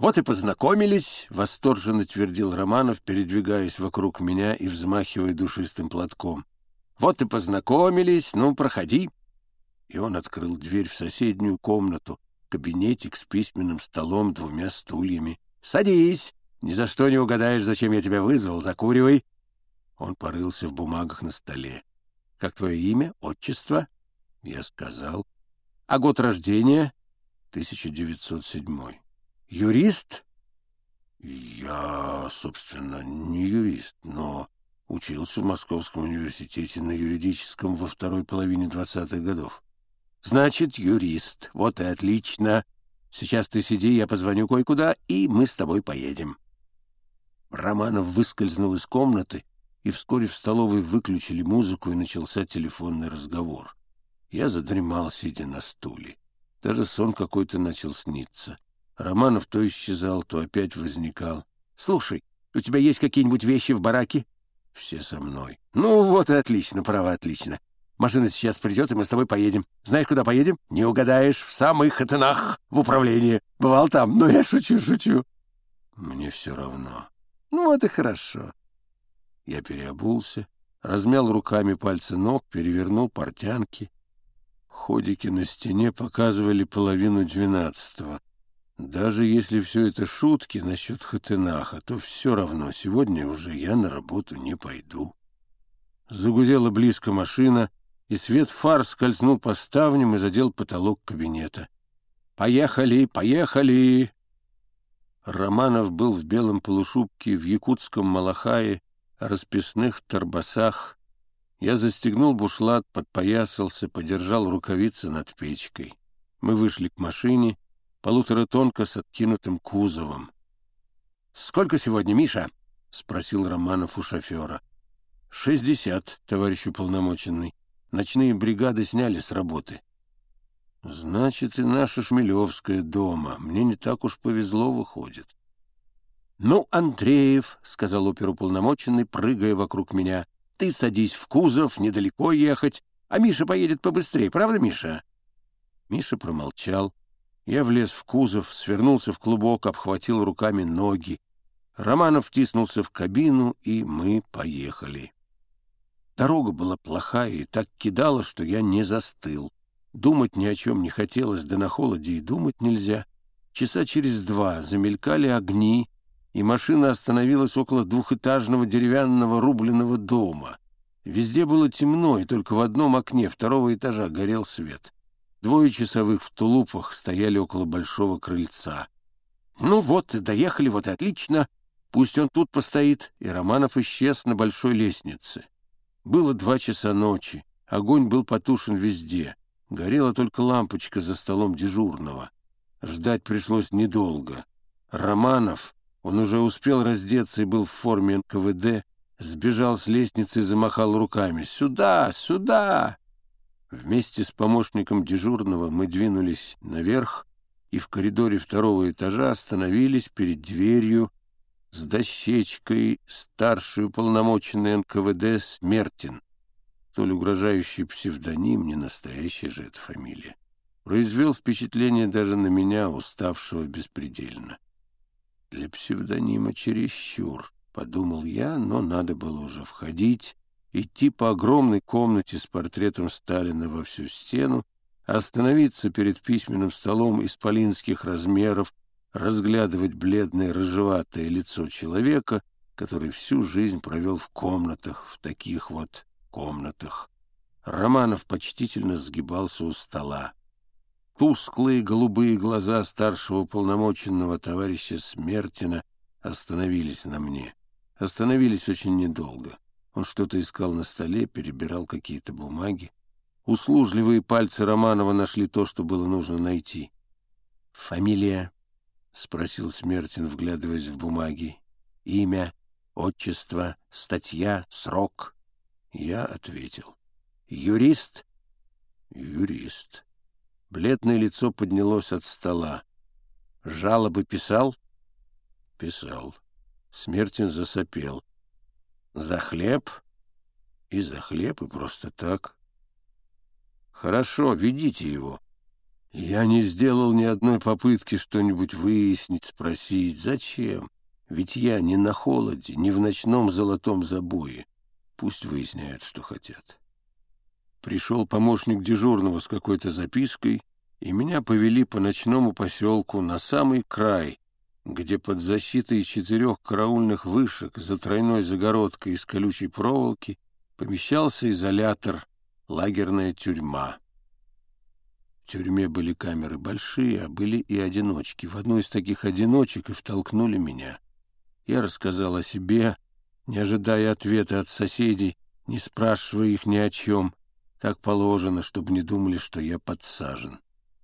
«Вот и познакомились», — восторженно твердил Романов, передвигаясь вокруг меня и взмахивая душистым платком. «Вот и познакомились, ну, проходи». И он открыл дверь в соседнюю комнату, кабинетик с письменным столом, двумя стульями. «Садись! Ни за что не угадаешь, зачем я тебя вызвал. Закуривай!» Он порылся в бумагах на столе. «Как твое имя? Отчество?» Я сказал. «А год рождения?» «1907». Юрист? Я, собственно, не юрист, но учился в Московском университете на юридическом во второй половине двадцатых годов. Значит, юрист. Вот и отлично. Сейчас ты сиди, я позвоню кое-куда, и мы с тобой поедем. Романов выскользнул из комнаты, и вскоре в столовой выключили музыку, и начался телефонный разговор. Я задремал, сидя на стуле. Даже сон какой-то начал сниться. Романов то исчезал, то опять возникал. «Слушай, у тебя есть какие-нибудь вещи в бараке?» «Все со мной». «Ну вот и отлично, право, отлично. Машина сейчас придет, и мы с тобой поедем. Знаешь, куда поедем? Не угадаешь, в самых хатынах, в управление. Бывал там, но я шучу, шучу». «Мне все равно». «Ну вот и хорошо». Я переобулся, размял руками пальцы ног, перевернул портянки. Ходики на стене показывали половину двенадцатого. Даже если все это шутки насчет Хатынаха, то все равно сегодня уже я на работу не пойду. Загудела близко машина, и свет фар скользнул по ставням и задел потолок кабинета. «Поехали, поехали!» Романов был в белом полушубке, в якутском малахае, расписных торбасах. Я застегнул бушлат, подпоясался, подержал рукавицы над печкой. Мы вышли к машине — полуторатонка с откинутым кузовом. «Сколько сегодня, Миша?» — спросил Романов у шофера. «Шестьдесят, товарищ уполномоченный. Ночные бригады сняли с работы». «Значит, и наша Шмелевская дома. Мне не так уж повезло, выходит». «Ну, Андреев», — сказал оперуполномоченный, прыгая вокруг меня, — «ты садись в кузов, недалеко ехать, а Миша поедет побыстрее, правда, Миша?» Миша промолчал, я влез в кузов, свернулся в клубок, обхватил руками ноги. Романов втиснулся в кабину, и мы поехали. Дорога была плохая и так кидала, что я не застыл. Думать ни о чем не хотелось, да на холоде и думать нельзя. Часа через два замелькали огни, и машина остановилась около двухэтажного деревянного рубленого дома. Везде было темно, и только в одном окне второго этажа горел свет. Двое часовых в тулупах стояли около большого крыльца. «Ну вот, доехали, вот и отлично. Пусть он тут постоит». И Романов исчез на большой лестнице. Было два часа ночи. Огонь был потушен везде. Горела только лампочка за столом дежурного. Ждать пришлось недолго. Романов, он уже успел раздеться и был в форме НКВД, сбежал с лестницы и замахал руками. «Сюда! Сюда!» Вместе с помощником дежурного мы двинулись наверх и в коридоре второго этажа остановились перед дверью с дощечкой старший уполномоченный НКВД Смертин. Столь угрожающий псевдоним, не настоящая же эта фамилия. Произвел впечатление даже на меня, уставшего беспредельно. Для псевдонима чересчур, подумал я, но надо было уже входить, идти по огромной комнате с портретом Сталина во всю стену, остановиться перед письменным столом исполинских размеров, разглядывать бледное рыжеватое лицо человека, который всю жизнь провел в комнатах, в таких вот комнатах. Романов почтительно сгибался у стола. Тусклые голубые глаза старшего полномоченного товарища Смертина остановились на мне. Остановились очень недолго. Он что-то искал на столе, перебирал какие-то бумаги. Услужливые пальцы Романова нашли то, что было нужно найти. «Фамилия?» — спросил Смертин, вглядываясь в бумаги. «Имя, отчество, статья, срок?» Я ответил. «Юрист?» «Юрист». Бледное лицо поднялось от стола. «Жалобы писал?» «Писал». Смертин засопел. За хлеб? И за хлеб, и просто так. Хорошо, ведите его. Я не сделал ни одной попытки что-нибудь выяснить, спросить. Зачем? Ведь я не на холоде, не в ночном золотом забое. Пусть выясняют, что хотят. Пришел помощник дежурного с какой-то запиской, и меня повели по ночному поселку на самый край, где под защитой четырех караульных вышек за тройной загородкой из колючей проволоки помещался изолятор, лагерная тюрьма. В тюрьме были камеры большие, а были и одиночки. В одну из таких одиночек и втолкнули меня. Я рассказал о себе, не ожидая ответа от соседей, не спрашивая их ни о чем. Так положено, чтобы не думали, что я подсажен.